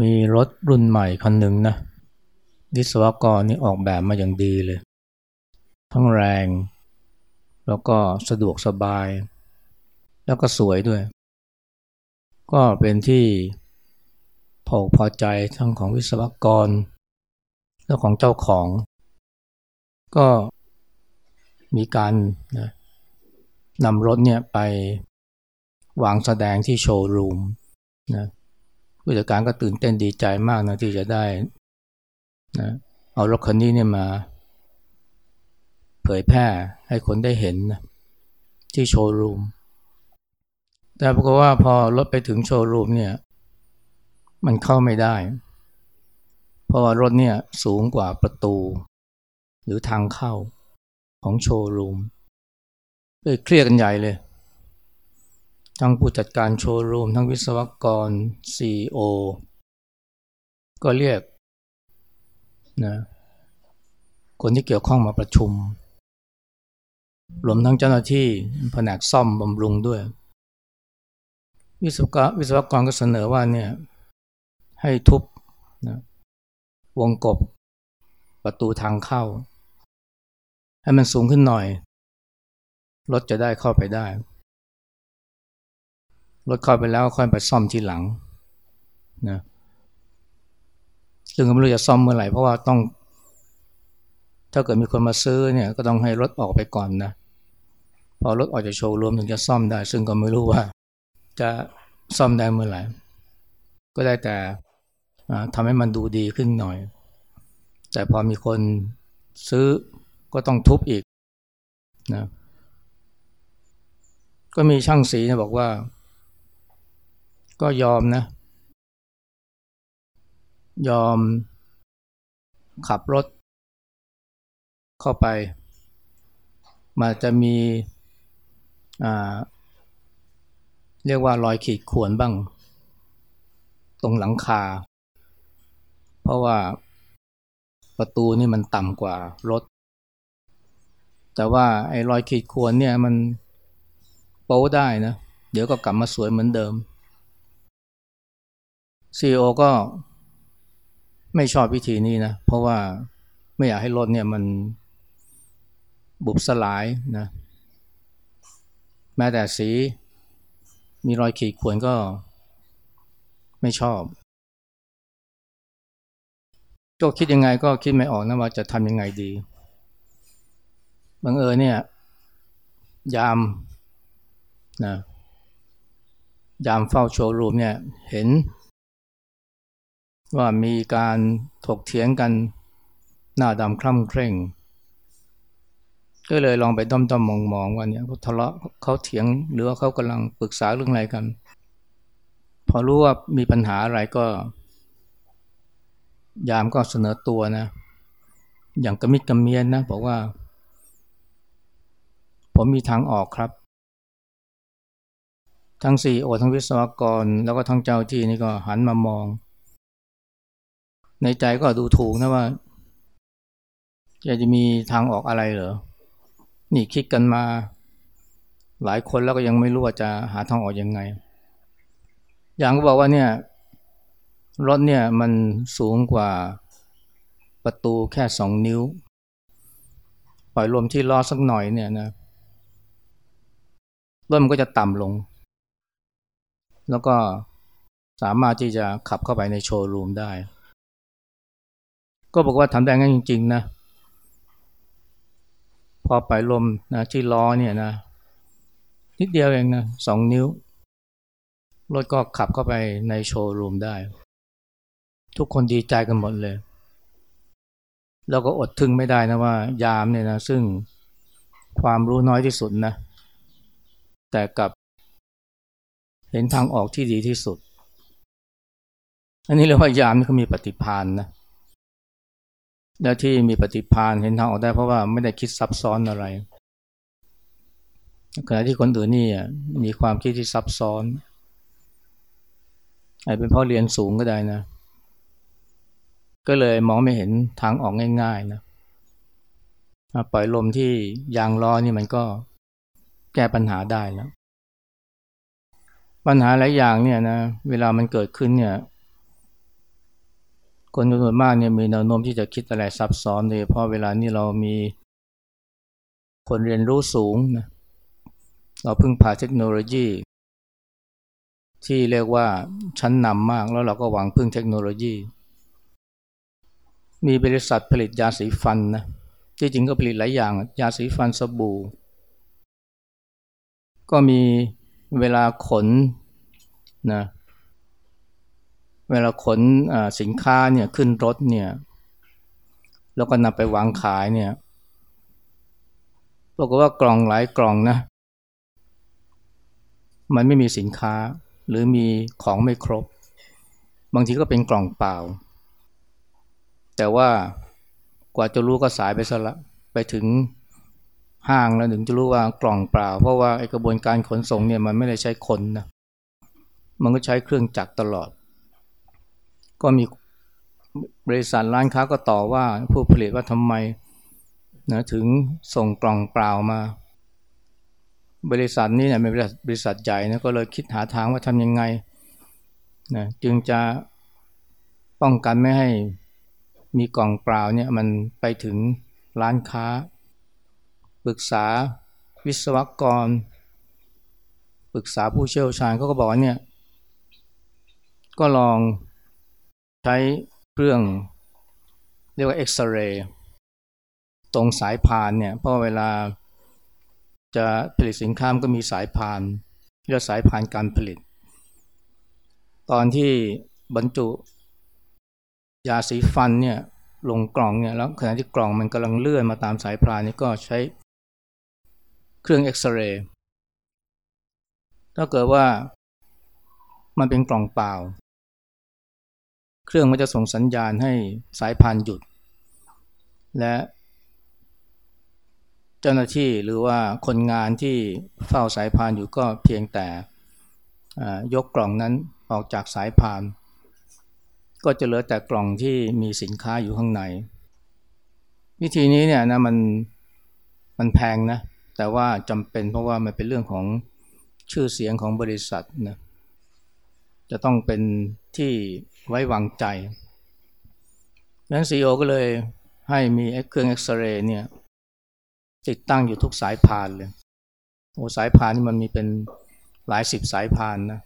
มีรถรุ่นใหม่คันหนึ่งนะวิศวกรนี่ออกแบบมาอย่างดีเลย ทั้งแรง แล้วก็สะดวกสบาย แล้วก็สวยด้วย ก็เป็นที่พอพอใจทั้งของวิศวกร และของเจ้าของ ก็มีการนะนำรถเนี่ยไปวางแสดงที่โชว์รูมนะ ผู้จัดการก็ตื่นเต้นดีใจมากนะที่จะได้นะเอารถคันนี้เนี่ยมา เผยแพร่ให้คนได้เห็นนะที่โชว์รูม แต่ปรากฏว่าพอรถไปถึงโชว์รูมเนี่ย มันเข้าไม่ได้ เพราะว่ารถเนี่ยสูงกว่าประตู หรือทางเข้าของโชว์รูมเลยเครียดกันใหญ่เลย ทั้งผู้จัดการโชว์รูม ทั้งวิศวกร CEO ก็เรียกนะคนที่เกี่ยวข้องมาประชุม รวมทั้งเจ้าหน้าที่แผนกซ่อมบำรุงด้วย วิศวกรวิศวกรก็เสนอว่าเนี่ยให้ทุบนะวงกบประตูทางเข้า ให้มันสูงขึ้นหน่อย รถจะได้เข้าไปได้ รถเข้าไปแล้วค่อยไปซ่อมทีหลังนะซึ่งก็ไม่รู้จะซ่อมเมื่อไหร่เพราะว่าต้อง ถ้าเกิดมีคนมาซื้อเนี่ยก็ต้องให้รถออกไปก่อนนะพอรถออกจากโชว์รวมถึงจะซ่อมได้ ซึ่งก็ไม่รู้ว่า จะซ่อมได้เมื่อไหร่ก็ได้แต่ทำให้มันดูดีขึ้นหน่อย แต่พอมีคนซื้อก็ต้องทุบอีกนะก็มีช่างสีนะบอกว่า ก็ยอมนะ ยอมขับรถ เข้าไป มาจะมีเรียกว่ารอยขีดข่วนบ้าง ตรงหลังคา เพราะว่าประตูนี่มันต่ำกว่ารถ แต่ว่าไอ้รอยขีดข่วนเนี่ยมันโป้ได้นะ เดี๋ยวก็กลับมาสวยเหมือนเดิม ซีโอก็ไม่ชอบวิธีนี้นะ เพราะว่าไม่อยากให้รถเนี่ยมันบุบสลายนะ แม้แต่สีมีรอยขีดข่วนก็ไม่ชอบก็คิดยังไงก็คิดไม่ออกนะว่าจะทำยังไงดีบังเอิญเนี่ย ยามนะยามเฝ้าโชว์รูมเนี่ย เห็น ว่ามีการถกเถียงกันหน้าดำคล่ำเคร่ง ก็เลยลองไปด้อมๆมมองๆว่าเนี่ยเขาทะเลาะเขาเถียงหรือว่าเขากำลังปรึกษาเรื่องอะไรกัน พอรู้ว่ามีปัญหาอะไรก็ ยามก็เสนอตัวนะ อย่างกระมิดกระเมียนนะบอกว่า ผมมีทางออกครับ ทั้งซีโอทั้งวิศวกร แล้วก็ทั้งเจ้าที่นี่ก็หันมามอง ในใจก็ดูถูกนะว่าจะจะมีทางออกอะไรเหรอ นี่คิดกันมา หลายคนแล้วก็ยังไม่รู้ว่าจะหาทางออกยังไง อย่างก็บอกว่าเนี่ยรถเนี่ยมันสูงกว่าประตูแค่สองนิ้ว ปล่อยลมที่ล้อสักหน่อยเนี่ยนะรถมันก็จะต่ำลง แล้วก็สามารถที่จะขับเข้าไปในโชว์รูมได้ ก็บอกว่าทำได้งั้นจริง ๆ นะ พอไปลมนะที่ล้อเนี่ยนะ นิดเดียวเองนะสองนิ้ว รถก็ขับเข้าไปในโชว์รูมได้ ทุกคนดีใจกันหมดเลย แล้วก็อดทึ่งไม่ได้นะว่า ยามเนี่ยนะ ซึ่งความรู้น้อยที่สุดนะ แต่กับเห็นทางออกที่ดีที่สุด อันนี้เรียกว่ายามนี่เขามีปฏิพานนะ แล้วที่มีปฏิพานเห็นทางออกได้เพราะว่าไม่ได้คิดซับซ้อนอะไรขณะที่คนอื่นนี่มีความคิดที่ซับซ้อนอาจเป็นเพราะเรียนสูงก็ได้นะ ก็เลยมองไม่เห็นทางออกง่ายๆนะปล่อยลมที่ยางล้อนี่มันก็แก้ปัญหาได้แล้วปัญหาหลายอย่างเนี่ยนะเวลามันเกิดขึ้นเนี่ย คนจำนวนมากเนี่ยมีแนวโน้มที่จะคิดอะไรซับซ้อนโดยเฉพาะเวลานี้เรามีคนเรียนรู้สูงนะเราพึ่งพาเทคโนโลยี ที่เรียกว่าชั้นนำมากแล้วเราก็หวังพึ่งเทคโนโลยี มีบริษัทผลิตยาสีฟันนะที่จริงก็ผลิตหลายอย่าง ยาสีฟันสบู่ ก็มีเวลาขนนะ เวลาขนสินค้าเนี่ยขึ้นรถเนี่ยแล้วก็นำไปวางขายเนี่ยบอกว่ากล่องหลายกล่องนะ มันไม่มีสินค้าหรือมีของไม่ครบ บางทีก็เป็นกล่องเปล่า แต่ว่ากว่าจะรู้ก็สายไปซะละไปถึงห้างแล้วถึงจะรู้ว่ากล่องเปล่า เพราะว่าไอกระบวนการขนส่งเนี่ยมันไม่ได้ใช้คนนะมันก็ใช้เครื่องจักรตลอด ก็มีบริษัทร้านค้าก็ต่อว่าผู้ผลิตว่าทำไมนะถึงส่งกล่องเปล่ามา บริษัทนี้เนี่ยเป็นบริษัทใหญ่นะก็เลยคิดหาทางว่าทำยังไงนะจึงจะป้องกันไม่ให้มีกล่องเปล่าเนี่ยมันไปถึงร้านค้า ปรึกษาวิศวกร ปรึกษาผู้เชี่ยวชาญเขาก็บอกว่าเนี่ย ก็ลอง ใช้เครื่องเรียกว่าเอ็กซเรย์ตรงสายพานเนี่ยเพราะเวลาจะผลิตสินค้ามันก็มีสายพานเรียกสายพานการผลิต ตอนที่บรรจุยาสีฟันเนี่ยลงกล่องเนี่ยแล้วขณะที่กล่องมันกำลังเลื่อนมาตามสายพานนี่ก็ใช้เครื่องเอ็กซเรย์ถ้าเกิดว่ามันเป็นกล่องเปล่า เครื่องมันจะส่งสัญญาณให้สายพานหยุด และเจ้าหน้าที่หรือว่าคนงานที่เฝ้าสายพานอยู่ก็เพียงแต่ยกกล่องนั้นออกจากสายพาน ก็จะเหลือแต่กล่องที่มีสินค้าอยู่ข้างใน วิธีนี้เนี่ยนะมันมันแพงนะแต่ว่าจำเป็นเพราะว่ามันเป็นเรื่องของชื่อเสียงของบริษัทนะ จะต้องเป็นที่ไว้วางใจดังนั้นซีอก็เลยให้มีเครื่องเอ็กซเรย์เนี่ยติดตั้งอยู่ทุกสายพานเลย โอ้สายพานนี่มันมีเป็นหลายสิบสายพานนะ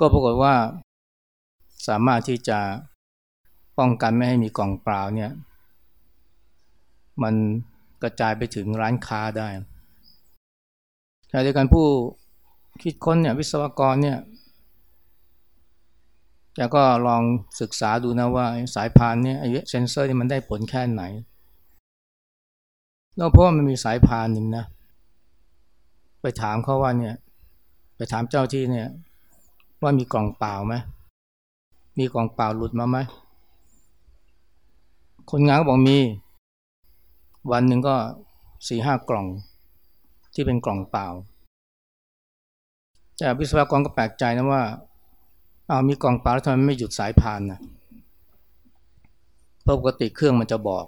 ก็ปรากฏว่าสามารถที่จะป้องกันไม่ให้มีกล่องเปล่าเนี่ย มันกระจายไปถึงร้านค้าได้ขณะเดียวกันผู้คิดค้นเนี่ยวิศวกรเนี่ย แกก็ลองศึกษาดูนะว่าสายพานเนี่ยไอ้เซนเซอร์นี่มันได้ผลแค่ไหนแล้วเพราะว่ามันมีสายพานหนึ่งนะไปถามเขาว่าเนี่ย ไปถามเจ้าที่เนี่ย ว่ามีกล่องเปล่าไหมมีกล่องเปล่าหลุดมาไหมคนงานก็บอกมี วันหนึ่งก็สี่ห้ากล่อง ที่เป็นกล่องเปล่าแต่วิศวกรก็แปลกใจนะว่า อามีกล่องเปล่าแล้วทำไมไม่หยุดสายพานนะเพราะปกติเครื่องมันจะบอก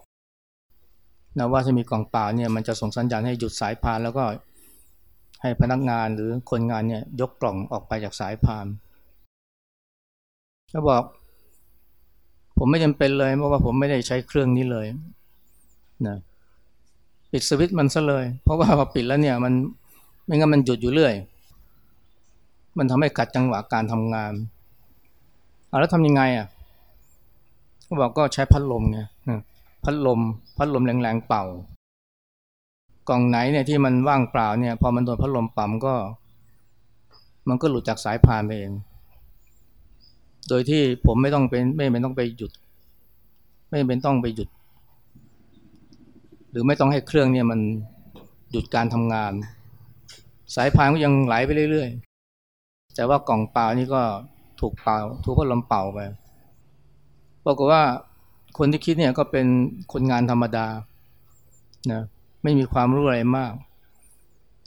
นะว่าถ้ามีกล่องเปล่าเนี่ยมันจะส่งสัญญาณให้หยุดสายพานแล้วก็ให้พนักงานหรือคนงานเนี่ยยกกล่องออกไปจากสายพานเขาบอก ผมไม่จำเป็นเลยเพราะว่าผมไม่ได้ใช้เครื่องนี้เลยนะปิดสวิตช์มันซะเลย เพราะว่าพอปิดแล้วเนี่ยมันไม่งั้นมันหยุดอยู่เรื่อย มันทำให้กัดจังหวะการทำงาน เอาแล้วทำยังไงอะเขาบอกก็ใช้พัดลมไงพัดลม พัดลมแรงๆเป่า กล่องไหนเนี่ยที่มันว่างเปล่าเนี่ยพอมันโดนพัดลมปั๊มก็ มันก็หลุดจากสายพานไปเอง โดยที่ผมไม่ต้องเป็นไม่เป็นต้องไปหยุด ไม่เป็นต้องไปหยุด หรือไม่ต้องให้เครื่องเนี่ยมันหยุดการทำงาน สายพานก็ยังไหลไปเรื่อยๆ แต่ว่ากล่องเปล่านี่ก็ ถูกเป่า ถูกพัดลมเป่าไปบอกว่าคนที่คิดเนี่ยก็เป็นคนงานธรรมดานะไม่มีความรู้อะไรมาก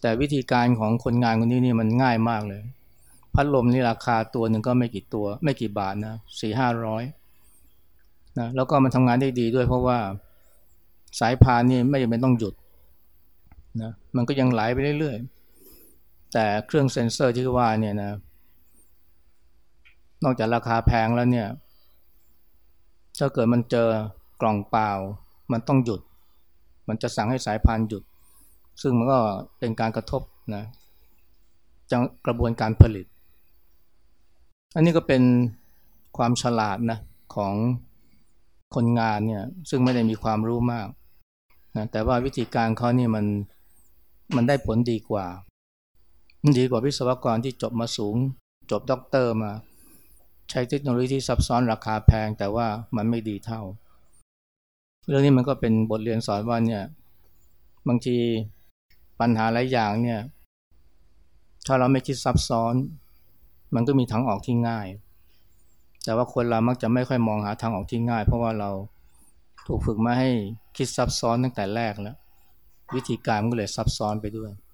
แต่วิธีการของคนงานคนนี้นี่มันง่ายมากเลย พัดลมนี่ราคาตัวหนึ่งก็ไม่กี่ตัว ไม่กี่บาทนะสี่ห้าร้อยนะแล้วก็มันทำงานได้ดีด้วยเพราะว่าสายพานนี่ไม่จำเป็นต้องหยุดนะมันก็ยังไหลไปเรื่อยๆ แต่เครื่องเซ็นเซอร์ที่ว่าเนี่ยนะ นอกจากราคาแพงแล้วเนี่ย ถ้าเกิดมันเจอกล่องเปล่า มันต้องหยุด มันจะสั่งให้สายพานหยุด ซึ่งมันก็เป็นการกระทบนะจังกระบวนการผลิต อันนี้ก็เป็นความฉลาดนะของคนงานเนี่ย ซึ่งไม่ได้มีความรู้มากนะแต่ว่าวิธีการเขานี่มันมันได้ผลดีกว่า ดีกว่าวิศวกรที่จบมาสูง จบด็อกเตอร์มา ใช้เทคโนโลยีที่ซับซ้อนราคาแพงแต่ว่ามันไม่ดีเท่า เรื่องนี้มันก็เป็นบทเรียนสอนว่าเนี่ยบางทีปัญหาหลายอย่างเนี่ย ถ้าเราไม่คิดซับซ้อน มันก็มีทางออกที่ง่าย แต่ว่าคนเรามักจะไม่ค่อยมองหาทางออกที่ง่าย เพราะว่าเราถูกฝึกมาให้คิดซับซ้อนตั้งแต่แรกแล้ว วิธีการมันก็เลยซับซ้อนไปด้วย